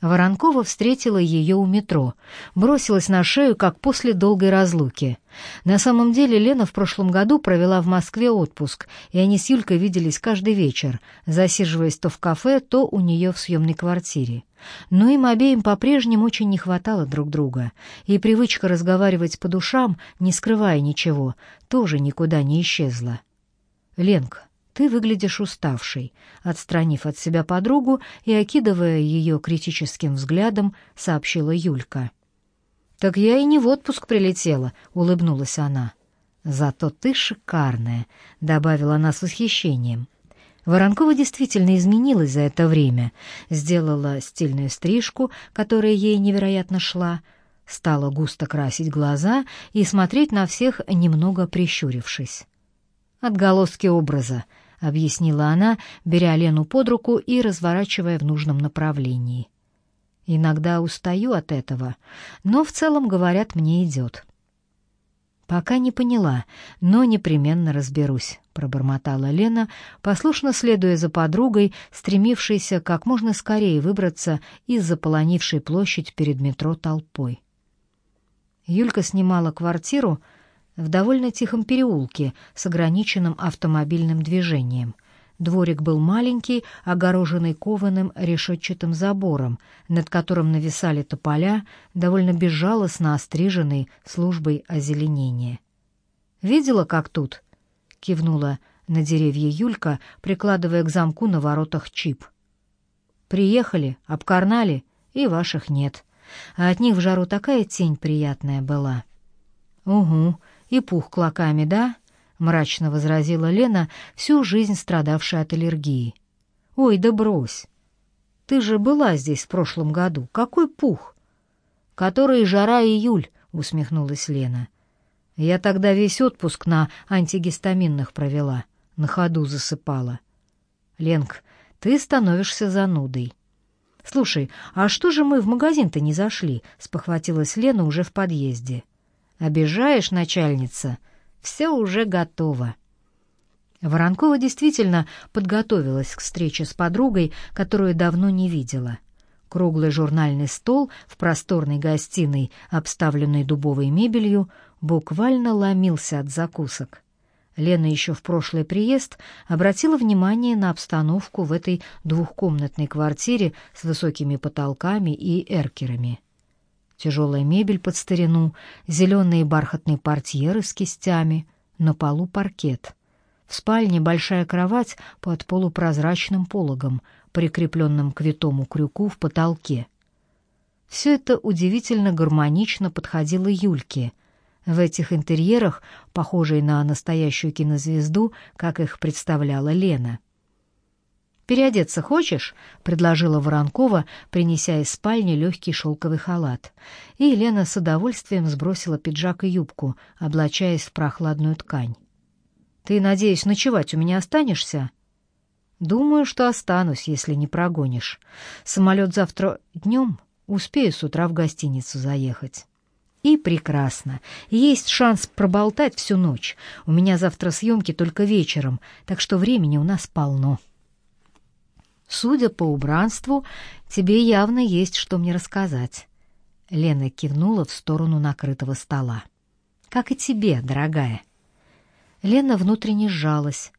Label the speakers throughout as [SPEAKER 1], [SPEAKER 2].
[SPEAKER 1] Воронкова встретила ее у метро, бросилась на шею, как после долгой разлуки. На самом деле Лена в прошлом году провела в Москве отпуск, и они с Юлькой виделись каждый вечер, засиживаясь то в кафе, то у нее в съемной квартире. Но им обеим по-прежнему очень не хватало друг друга, и привычка разговаривать по душам, не скрывая ничего, тоже никуда не исчезла. «Ленка, ты выглядишь уставшей», — отстранив от себя подругу и окидывая ее критическим взглядом, сообщила Юлька. «Так я и не в отпуск прилетела», — улыбнулась она. «Зато ты шикарная», — добавила она с восхищением. Воронкова действительно изменилась за это время, сделала стильную стрижку, которая ей невероятно шла, стала густо красить глаза и смотреть на всех, немного прищурившись. «Отголоски образа», — объяснила она, беря Лену под руку и разворачивая в нужном направлении. «Иногда устаю от этого, но в целом, говорят, мне идет». «Пока не поняла, но непременно разберусь», — пробормотала Лена, послушно следуя за подругой, стремившейся как можно скорее выбраться из заполонившей площадь перед метро толпой. Юлька снимала квартиру, — в довольно тихом переулке с ограниченным автомобильным движением. Дворик был маленький, огороженный кованым решетчатым забором, над которым нависали тополя, довольно безжалостно остриженные службой озеленения. «Видела, как тут?» — кивнула на деревья Юлька, прикладывая к замку на воротах чип. «Приехали, обкарнали, и ваших нет. А от них в жару такая тень приятная была». «Угу», и пух клоками, да?» — мрачно возразила Лена, всю жизнь страдавшая от аллергии. «Ой, да брось! Ты же была здесь в прошлом году. Какой пух?» «Который жара июль», — усмехнулась Лена. «Я тогда весь отпуск на антигистаминных провела, на ходу засыпала». «Ленк, ты становишься занудой». «Слушай, а что же мы в магазин-то не зашли?» — спохватилась Лена уже в подъезде. Обижаешь, начальница? Все уже готово. Воронкова действительно подготовилась к встрече с подругой, которую давно не видела. Круглый журнальный стол в просторной гостиной, обставленной дубовой мебелью, буквально ломился от закусок. Лена еще в прошлый приезд обратила внимание на обстановку в этой двухкомнатной квартире с высокими потолками и эркерами тяжелая мебель под старину, зеленые бархатные портьеры с кистями, на полу паркет. В спальне большая кровать под полупрозрачным пологом, прикрепленным к витому крюку в потолке. Все это удивительно гармонично подходило Юльке. В этих интерьерах, похожей на настоящую кинозвезду, как их представляла Лена — «Переодеться хочешь?» — предложила Воронкова, принеся из спальни легкий шелковый халат. И Елена с удовольствием сбросила пиджак и юбку, облачаясь в прохладную ткань. «Ты, надеюсь, ночевать у меня останешься?» «Думаю, что останусь, если не прогонишь. Самолет завтра днем, успею с утра в гостиницу заехать». И прекрасно. Есть шанс проболтать всю ночь. У меня завтра съемки только вечером, так что времени у нас полно. Судя по убранству, тебе явно есть что мне рассказать. Лена кивнула в сторону накрытого стола. Как и тебе, дорогая. Лена внутренне сжалась.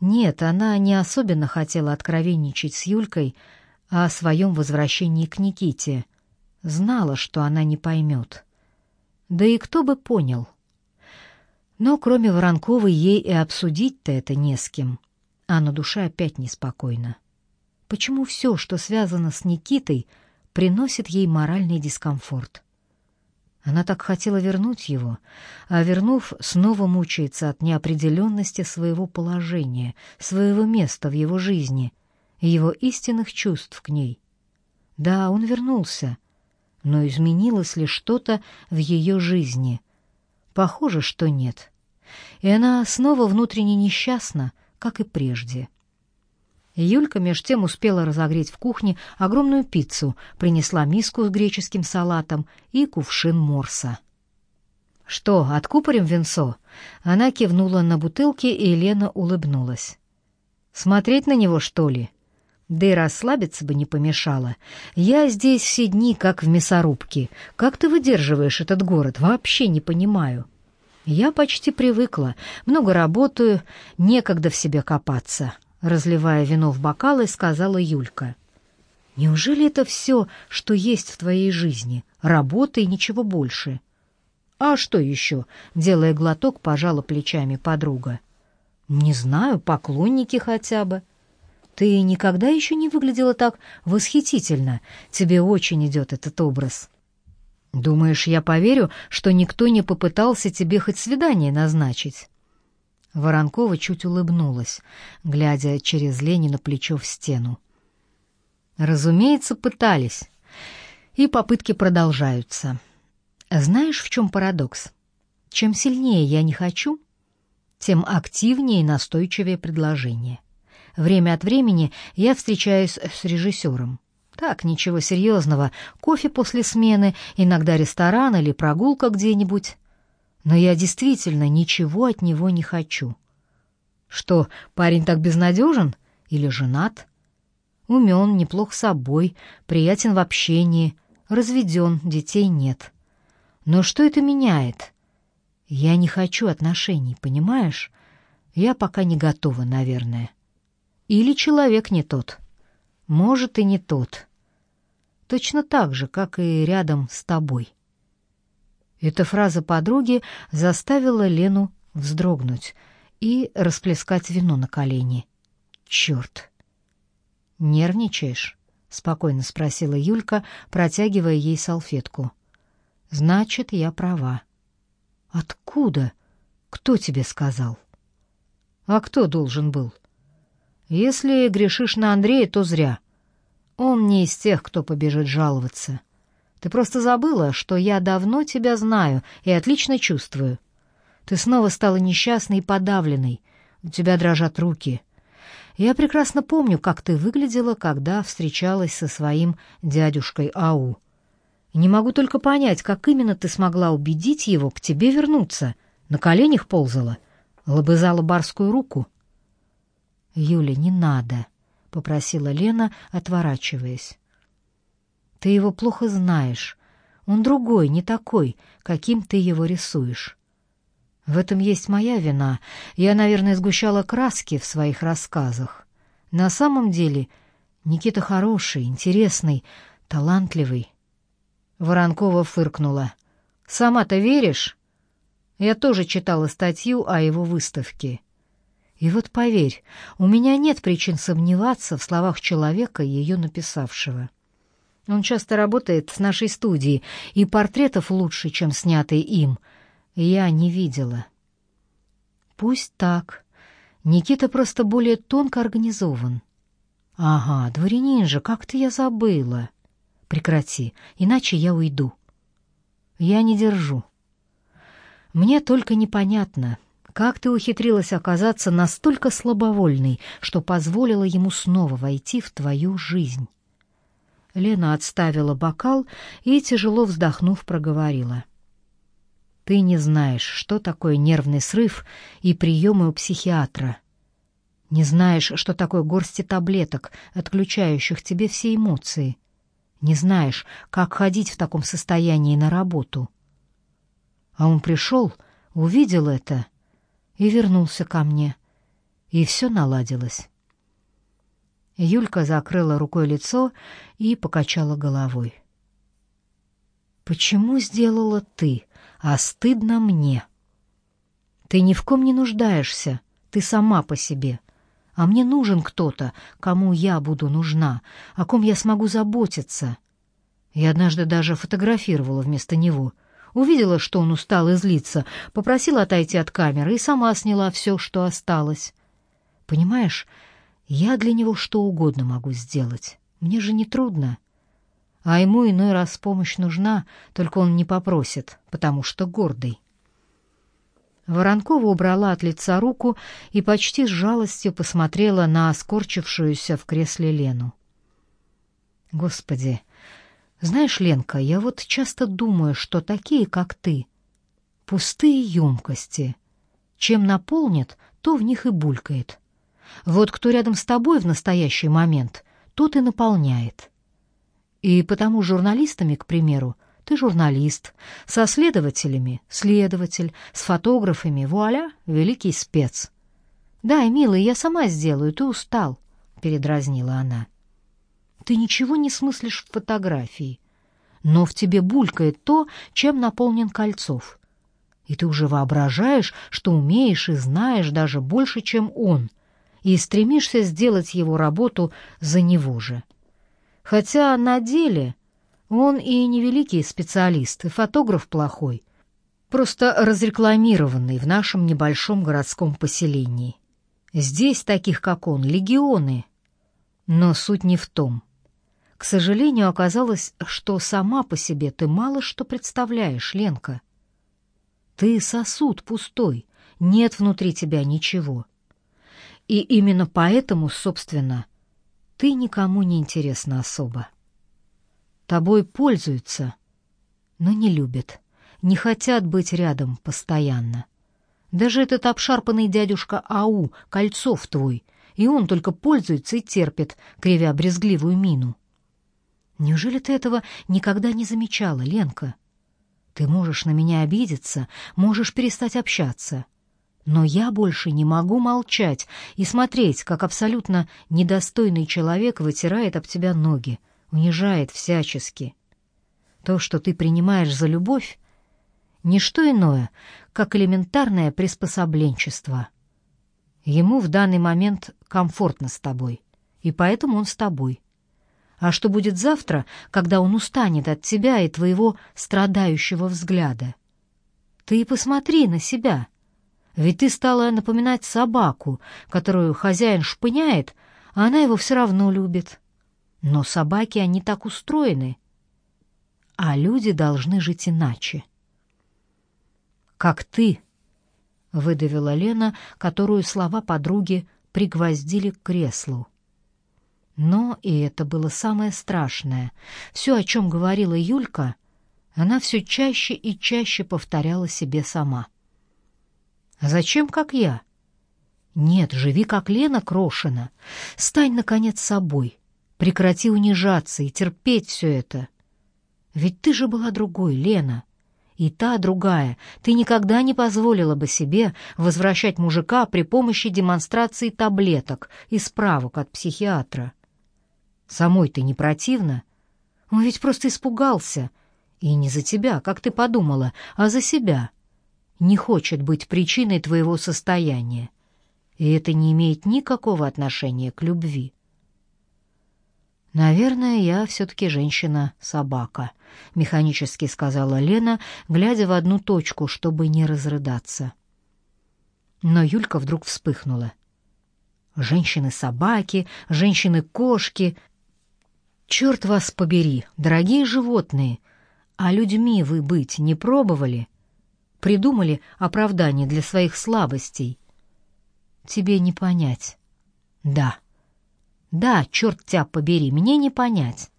[SPEAKER 1] Нет, она не особенно хотела откровенничать с Юлькой о своем возвращении к Никите. Знала, что она не поймет. Да и кто бы понял. Но кроме Воронковой ей и обсудить-то это не с кем. А на душе опять неспокойно. Почему все, что связано с Никитой, приносит ей моральный дискомфорт? Она так хотела вернуть его, а вернув, снова мучается от неопределенности своего положения, своего места в его жизни, его истинных чувств к ней. Да, он вернулся, но изменилось ли что-то в ее жизни? Похоже, что нет. И она снова внутренне несчастна, как и прежде. Юлька меж тем успела разогреть в кухне огромную пиццу, принесла миску с греческим салатом и кувшин морса. «Что, откупорим венцо?» Она кивнула на бутылки, и Елена улыбнулась. «Смотреть на него, что ли?» Да и расслабиться бы не помешало. Я здесь все дни как в мясорубке. Как ты выдерживаешь этот город? Вообще не понимаю. Я почти привыкла. Много работаю, некогда в себе копаться. Разливая вино в бокалы, сказала Юлька. Неужели это все, что есть в твоей жизни? Работа и ничего больше. А что еще? Делая глоток, пожала плечами подруга. Не знаю, поклонники хотя бы. Ты никогда еще не выглядела так восхитительно. Тебе очень идет этот образ. Думаешь, я поверю, что никто не попытался тебе хоть свидание назначить? Воронкова чуть улыбнулась, глядя через Ленина плечо в стену. Разумеется, пытались. И попытки продолжаются. Знаешь, в чем парадокс? Чем сильнее я не хочу, тем активнее и настойчивее предложение. Время от времени я встречаюсь с режиссером. Так, ничего серьезного. Кофе после смены, иногда ресторан или прогулка где-нибудь. Но я действительно ничего от него не хочу. Что, парень так безнадежен? Или женат? Умен, неплох собой, приятен в общении, разведен, детей нет. Но что это меняет? Я не хочу отношений, понимаешь? Я пока не готова, наверное. Или человек не тот. Может, и не тот. Точно так же, как и рядом с тобой. Эта фраза подруги заставила Лену вздрогнуть и расплескать вино на колени. Черт! «Нервничаешь?» — спокойно спросила Юлька, протягивая ей салфетку. «Значит, я права». «Откуда? Кто тебе сказал?» «А кто должен был?» Если грешишь на Андрея, то зря. Он не из тех, кто побежит жаловаться. Ты просто забыла, что я давно тебя знаю и отлично чувствую. Ты снова стала несчастной и подавленной. У тебя дрожат руки. Я прекрасно помню, как ты выглядела, когда встречалась со своим дядюшкой Ау. Не могу только понять, как именно ты смогла убедить его к тебе вернуться. На коленях ползала, лобызала барскую руку — «Юля, не надо», — попросила Лена, отворачиваясь. «Ты его плохо знаешь. Он другой, не такой, каким ты его рисуешь. В этом есть моя вина. Я, наверное, сгущала краски в своих рассказах. На самом деле Никита хороший, интересный, талантливый». Воронкова фыркнула. «Сама-то веришь?» Я тоже читала статью о его выставке. И вот поверь, у меня нет причин сомневаться в словах человека, ее написавшего. Он часто работает с нашей студией, и портретов лучше, чем снятые им, я не видела. Пусть так. Никита просто более тонко организован. Ага, дворянин же, как-то я забыла. Прекрати, иначе я уйду. Я не держу. Мне только непонятно, как ты ухитрилась оказаться настолько слабовольной, что позволила ему снова войти в твою жизнь?» Лена отставила бокал и, тяжело вздохнув, проговорила. «Ты не знаешь, что такое нервный срыв и приемы у психиатра. Не знаешь, что такое горсти таблеток, отключающих тебе все эмоции. Не знаешь, как ходить в таком состоянии на работу». А он пришел, увидел это и вернулся ко мне. И все наладилось. Юлька закрыла рукой лицо и покачала головой. «Почему сделала ты, а стыдно мне? Ты ни в ком не нуждаешься, ты сама по себе. А мне нужен кто-то, кому я буду нужна, о ком я смогу заботиться». Я однажды даже фотографировала вместо него — Увидела, что он устал и злится, попросила отойти от камеры и сама сняла все, что осталось. Понимаешь, я для него что угодно могу сделать. Мне же не трудно. А ему иной раз помощь нужна, только он не попросит, потому что гордый. Воронкова убрала от лица руку и почти с жалостью посмотрела на скорчившуюся в кресле Лену. Господи, знаешь, Ленка, я вот часто думаю, что такие, как ты, пустые емкости. Чем наполнят, то в них и булькает. Вот кто рядом с тобой в настоящий момент, тот и наполняет. И потому журналистами, к примеру, ты журналист, со следователями — следователь, с фотографами — вуаля, великий спец. «Дай, милый, я сама сделаю, ты устал», — передразнила она. «Ты ничего не смыслишь в фотографии, но в тебе булькает то, чем наполнен Кольцов. И ты уже воображаешь, что умеешь и знаешь даже больше, чем он, и стремишься сделать его работу за него же. Хотя на деле он и не великий специалист, и фотограф плохой, просто разрекламированный в нашем небольшом городском поселении. Здесь таких, как он, легионы. Но суть не в том. К сожалению, оказалось, что сама по себе ты мало что представляешь, Ленка. Ты сосуд пустой, нет внутри тебя ничего. И именно поэтому, собственно, ты никому не интересна особо. Тобой пользуются, но не любят, не хотят быть рядом постоянно. Даже этот обшарпанный дядюшка Ау, Кольцов твой, и он только пользуется и терпит, кривя брезгливую мину. Неужели ты этого никогда не замечала, Ленка? Ты можешь на меня обидеться, можешь перестать общаться. Но я больше не могу молчать и смотреть, как абсолютно недостойный человек вытирает об тебя ноги, унижает всячески. То, что ты принимаешь за любовь, не что иное, как элементарное приспособленчество. Ему в данный момент комфортно с тобой, и поэтому он с тобой. А что будет завтра, когда он устанет от тебя и твоего страдающего взгляда? Ты посмотри на себя. Ведь ты стала напоминать собаку, которую хозяин шпыняет, а она его все равно любит. Но собаки, они так устроены. А люди должны жить иначе как ты», — выдавила Лена, которую слова подруги пригвоздили к креслу. Но, и это было самое страшное, все, о чем говорила Юлька, она все чаще и чаще повторяла себе сама. «Зачем, как я?» «Нет, живи, как Лена Крошина. Стань, наконец, собой. Прекрати унижаться и терпеть все это. Ведь ты же была другой, Лена и та другая, ты никогда не позволила бы себе возвращать мужика при помощи демонстрации таблеток и справок от психиатра. Самой ты не противно? Он ведь просто испугался. И не за тебя, как ты подумала, а за себя. Не хочет быть причиной твоего состояния. И это не имеет никакого отношения к любви. «Наверное, я все-таки женщина-собака», — механически сказала Лена, глядя в одну точку, чтобы не разрыдаться. Но Юлька вдруг вспыхнула. «Женщины-собаки, женщины-кошки. Черт вас побери, дорогие животные! А людьми вы быть не пробовали? Придумали оправдание для своих слабостей? Тебе не понять. Да». Да, черт тебя побери, мне не понять.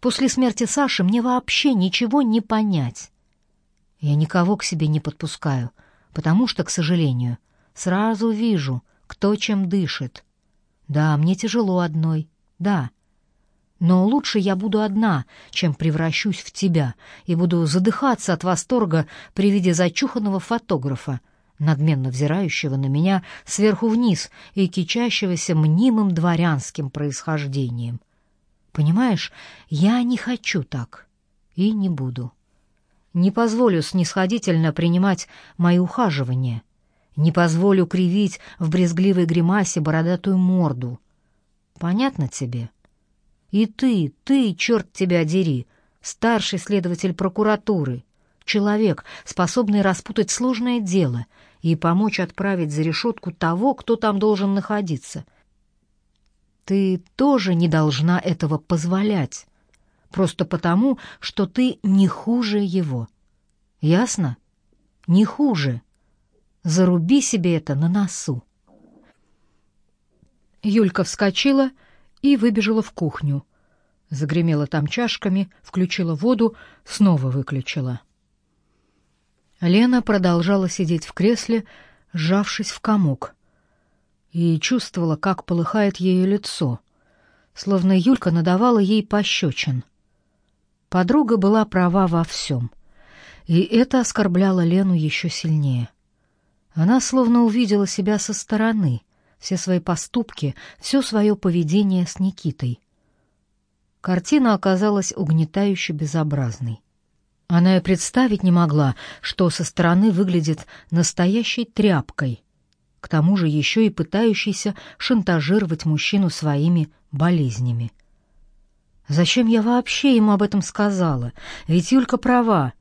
[SPEAKER 1] После смерти Саши мне вообще ничего не понять. Я никого к себе не подпускаю, потому что, к сожалению, сразу вижу, кто чем дышит. Да, мне тяжело одной, да. Но лучше я буду одна, чем превращусь в тебя и буду задыхаться от восторга при виде зачуханного фотографа, надменно взирающего на меня сверху вниз и кичащегося мнимым дворянским происхождением. Понимаешь, я не хочу так и не буду. Не позволю снисходительно принимать мои ухаживания, не позволю кривить в брезгливой гримасе бородатую морду. Понятно тебе? И ты, ты, черт тебя дери, старший следователь прокуратуры, человек, способный распутать сложное дело — и помочь отправить за решетку того, кто там должен находиться. Ты тоже не должна этого позволять, просто потому, что ты не хуже его. Ясно? Не хуже. Заруби себе это на носу. Юлька вскочила и выбежала в кухню. Загремела там чашками, включила воду, снова выключила. Лена продолжала сидеть в кресле, сжавшись в комок, и чувствовала, как полыхает ее лицо. словно Юлька надавала ей пощечин. Подруга была права во всем, и это оскорбляло Лену еще сильнее. Она словно увидела себя со стороны, все свои поступки, все свое поведение с Никитой. Картина оказалась угнетающе безобразной. Она и представить не могла, что со стороны выглядит настоящей тряпкой, к тому же еще и пытающейся шантажировать мужчину своими болезнями. Зачем я вообще ему об этом сказала? Ведь Юлька права.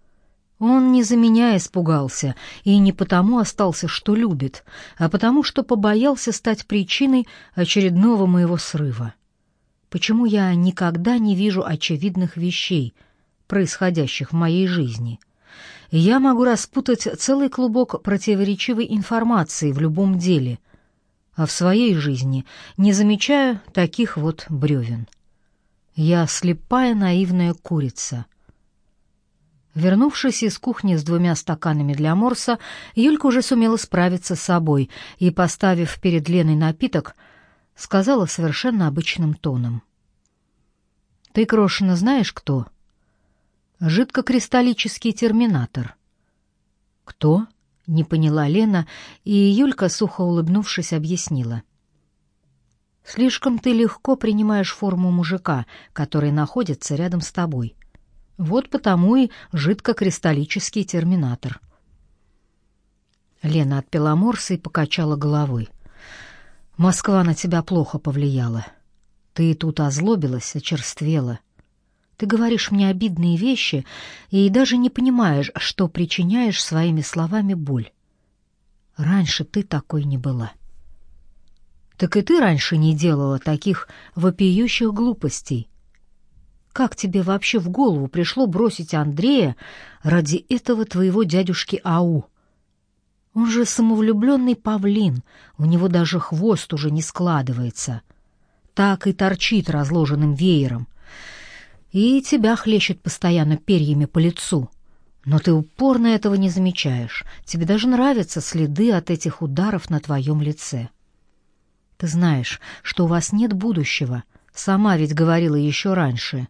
[SPEAKER 1] Он не за меня испугался, и не потому остался, что любит, а потому что побоялся стать причиной очередного моего срыва. Почему я никогда не вижу очевидных вещей, происходящих в моей жизни? Я могу распутать целый клубок противоречивой информации в любом деле, а в своей жизни не замечаю таких вот бревен. Я слепая наивная курица. Вернувшись из кухни с двумя стаканами для морса, Юлька уже сумела справиться с собой и, поставив перед Леной напиток, сказала совершенно обычным тоном. «Ты, Крошина, знаешь, кто?» «Жидкокристаллический терминатор». «Кто?» — не поняла Лена, и Юлька, сухо улыбнувшись, объяснила. «Слишком ты легко принимаешь форму мужика, который находится рядом с тобой. Вот потому и жидкокристаллический терминатор». Лена отпила морса и покачала головой. Москва на тебя плохо повлияла. Ты тут озлобилась, очерствела. Ты говоришь мне обидные вещи и даже не понимаешь, что причиняешь своими словами боль. Раньше ты такой не была. Так и ты раньше не делала таких вопиющих глупостей. Как тебе вообще в голову пришло бросить Андрея ради этого твоего дядюшки Ау? Он же самовлюбленный павлин, у него даже хвост уже не складывается. Так и торчит разложенным веером. И тебя хлещет постоянно перьями по лицу. Но ты упорно этого не замечаешь. Тебе даже нравятся следы от этих ударов на твоем лице. Ты знаешь, что у вас нет будущего. Сама ведь говорила еще раньше.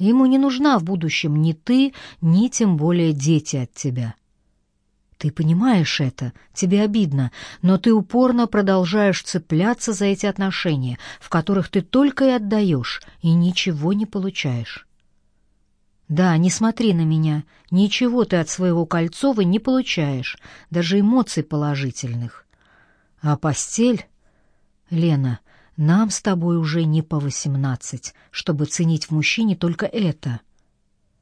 [SPEAKER 1] Ему не нужна в будущем ни ты, ни тем более дети от тебя. Ты понимаешь это, тебе обидно, но ты упорно продолжаешь цепляться за эти отношения, в которых ты только и отдаешь, и ничего не получаешь. Да, не смотри на меня, ничего ты от своего Кольцова не получаешь, даже эмоций положительных. А постель... Лена, нам с тобой уже не по восемнадцать, чтобы ценить в мужчине только это.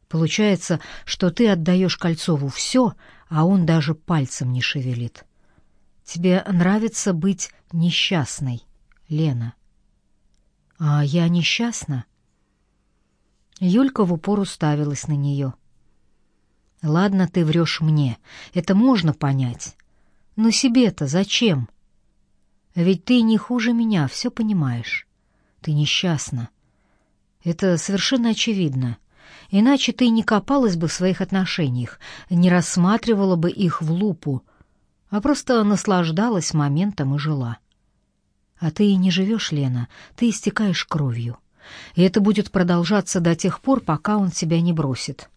[SPEAKER 1] Получается, что ты отдаешь Кольцову все, а он даже пальцем не шевелит. Тебе нравится быть несчастной, Лена. А я несчастна? Юлька в упор уставилась на нее. Ладно, ты врешь мне, это можно понять. Но себе-то зачем? Ведь ты не хуже меня, все понимаешь. Ты несчастна. Это совершенно очевидно. Иначе ты не копалась бы в своих отношениях, не рассматривала бы их в лупу, а просто наслаждалась моментом и жила. А ты и не живешь, Лена, ты истекаешь кровью. И это будет продолжаться до тех пор, пока он тебя не бросит.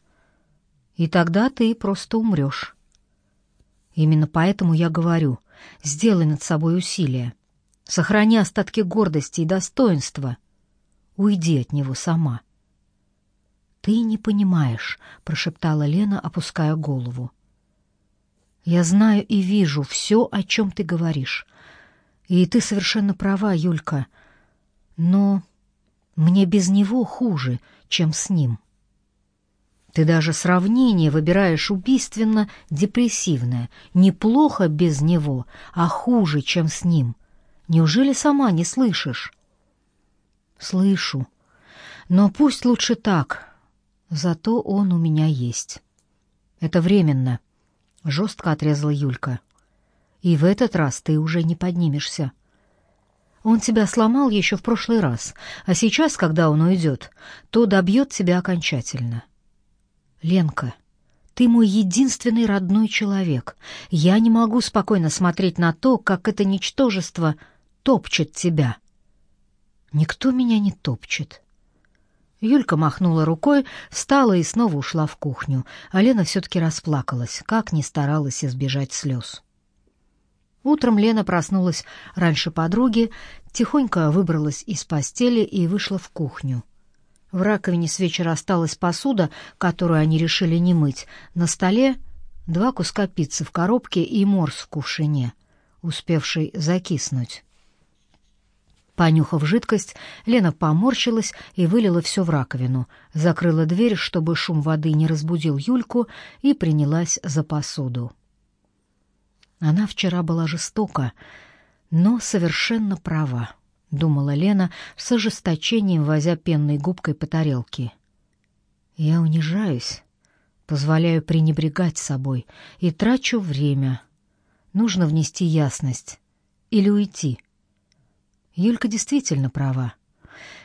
[SPEAKER 1] И тогда ты просто умрешь. Именно поэтому я говорю, сделай над собой усилие. Сохрани остатки гордости и достоинства. Уйди от него сама. — «Ты не понимаешь», — прошептала Лена, опуская голову. «Я знаю и вижу все, о чем ты говоришь. И ты совершенно права, Юлька. Но мне без него хуже, чем с ним. Ты даже сравнение выбираешь убийственно депрессивное. Неплохо без него, а хуже, чем с ним. Неужели сама не слышишь?» «Слышу. Но пусть лучше так, Зато он у меня есть. Это временно, жестко отрезала Юлька. И в этот раз ты уже не поднимешься. Он тебя сломал еще в прошлый раз, а сейчас, когда он уйдет, то добьет тебя окончательно. Ленка, ты мой единственный родной человек. Я не могу спокойно смотреть на то, как это ничтожество топчет тебя. Никто меня не топчет. Юлька махнула рукой, встала и снова ушла в кухню, а Лена все-таки расплакалась, как ни старалась избежать слез. Утром Лена проснулась раньше подруги, тихонько выбралась из постели и вышла в кухню. В раковине с вечера осталась посуда, которую они решили не мыть. На столе два куска пиццы в коробке и морс в кувшине, успевший закиснуть. Понюхав жидкость, Лена поморщилась и вылила все в раковину, закрыла дверь, чтобы шум воды не разбудил Юльку, и принялась за посуду. Она вчера была жестока, но совершенно права, думала Лена с ожесточением, возя пенной губкой по тарелке. Я унижаюсь, позволяю пренебрегать собой и трачу время. Нужно внести ясность или уйти. Юлька действительно права.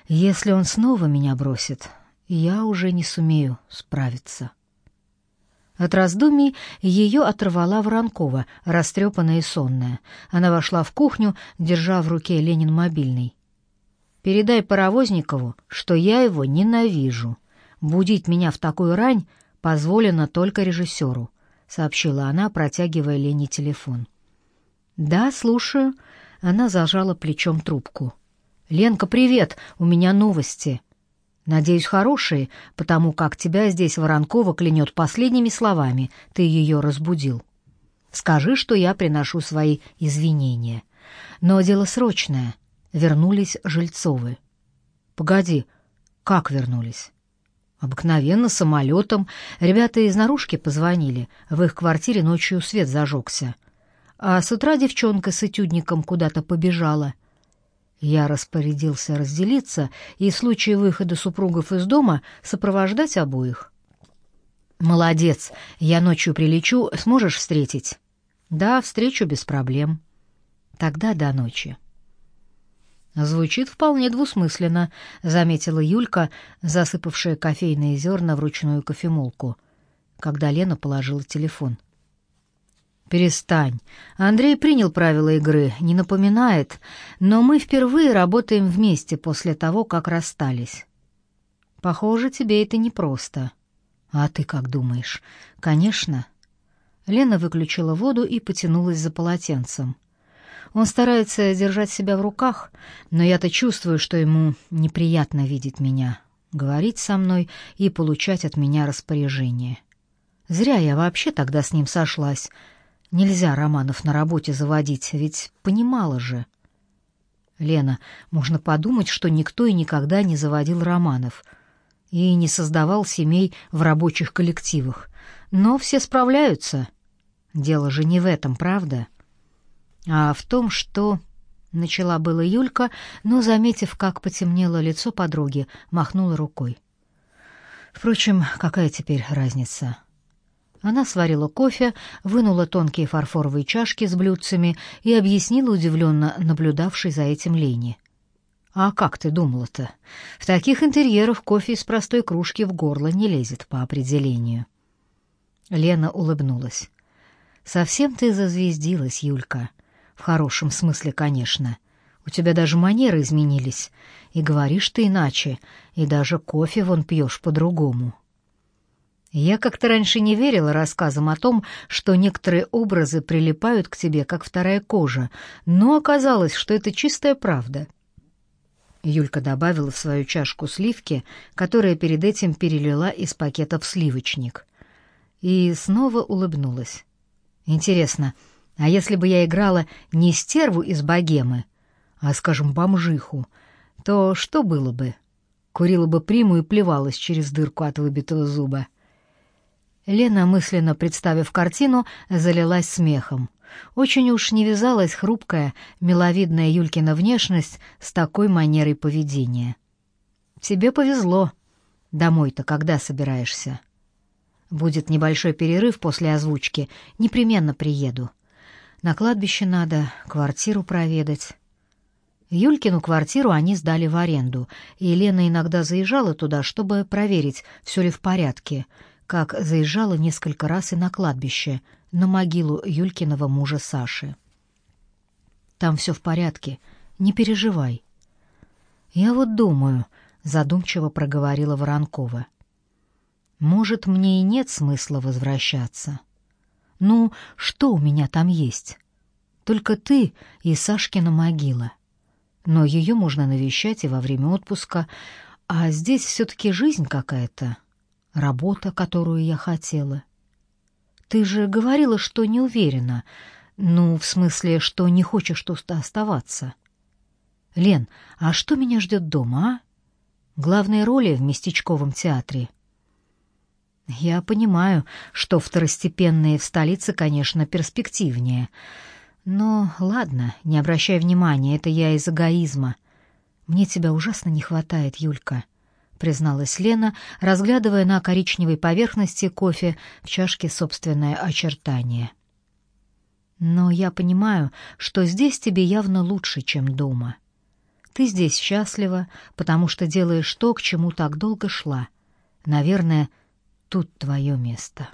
[SPEAKER 1] Если он снова меня бросит, я уже не сумею справиться. От раздумий ее оторвала Воронкова, растрепанная и сонная. Она вошла в кухню, держа в руке Ленин мобильный. «Передай Паровозникову, что я его ненавижу. Будить меня в такую рань позволено только режиссеру», — сообщила она, протягивая Лене телефон. «Да, слушаю». Она зажала плечом трубку. «Ленка, привет! У меня новости!» Надеюсь, хорошие, потому как тебя здесь Воронкова клянет последними словами. Ты ее разбудил. Скажи, что я приношу свои извинения. Но дело срочное. Вернулись Жильцовы. Погоди, как вернулись? Обыкновенно самолетом. Ребята из наружки позвонили. В их квартире ночью свет зажегся. А с утра девчонка с этюдником куда-то побежала — я распорядился разделиться и в случае выхода супругов из дома сопровождать обоих. «Молодец, я ночью прилечу, сможешь встретить?» «Да, встречу без проблем». «Тогда до ночи». «Звучит вполне двусмысленно», — заметила Юлька, засыпавшая кофейные зерна в ручную кофемолку, когда Лена положила телефон. «Перестань. Андрей принял правила игры, не напоминает, но мы впервые работаем вместе после того, как расстались. Похоже, тебе это непросто. А ты как думаешь? Конечно». Лена выключила воду и потянулась за полотенцем. Он старается держать себя в руках, но я-то чувствую, что ему неприятно видеть меня, говорить со мной и получать от меня распоряжение. Зря я вообще тогда с ним сошлась — Нельзя романов на работе заводить, ведь понимала же. Лена, можно подумать, что никто и никогда не заводил романов и не создавал семей в рабочих коллективах. Но все справляются. Дело же не в этом, правда? А в том, что... Начала было Юлька, но, заметив, как потемнело лицо подруги, махнула рукой. Впрочем, какая теперь разница? Она сварила кофе, вынула тонкие фарфоровые чашки с блюдцами и объяснила удивленно наблюдавшей за этим Лене. «А как ты думала-то? В таких интерьерах кофе из простой кружки в горло не лезет по определению». Лена улыбнулась. «Совсем ты зазвездилась, Юлька. В хорошем смысле, конечно. У тебя даже манеры изменились. И говоришь ты иначе, и даже кофе вон пьешь по-другому». Я как-то раньше не верила рассказам о том, что некоторые образы прилипают к тебе, как вторая кожа, но оказалось, что это чистая правда. Юлька добавила в свою чашку сливки, которая перед этим перелила из пакета в сливочник. И снова улыбнулась. Интересно, а если бы я играла не стерву из богемы, а, скажем, бомжиху, то что было бы? Курила бы приму и плевалась через дырку от выбитого зуба. Лена, мысленно представив картину, залилась смехом. Очень уж не вязалась хрупкая, миловидная Юлькина внешность с такой манерой поведения. «Тебе повезло. Домой-то когда собираешься?» «Будет небольшой перерыв после озвучки. Непременно приеду. На кладбище надо квартиру проведать». Юлькину квартиру они сдали в аренду, и Лена иногда заезжала туда, чтобы проверить, все ли в порядке — как заезжала несколько раз и на кладбище, на могилу Юлькиного мужа Саши. «Там все в порядке, не переживай». «Я вот думаю», — задумчиво проговорила Воронкова. «Может, мне и нет смысла возвращаться. Ну, что у меня там есть? Только ты и Сашкина могила. Но ее можно навещать и во время отпуска, а здесь все-таки жизнь какая-то, работа, которую я хотела. Ты же говорила, что не уверена, ну, в смысле, что не хочешь тут оставаться». «Лен, а что меня ждет дома, а? Главные роли в местечковом театре?» «Я понимаю, что второстепенные в столице, конечно, перспективнее. Но ладно, не обращай внимания, это я из эгоизма. Мне тебя ужасно не хватает, Юлька», — призналась Лена, разглядывая на коричневой поверхности кофе в чашке собственное очертание. «Но я понимаю, что здесь тебе явно лучше, чем дома». Ты здесь счастлива, потому что делаешь то, к чему так долго шла. Наверное, тут твое место».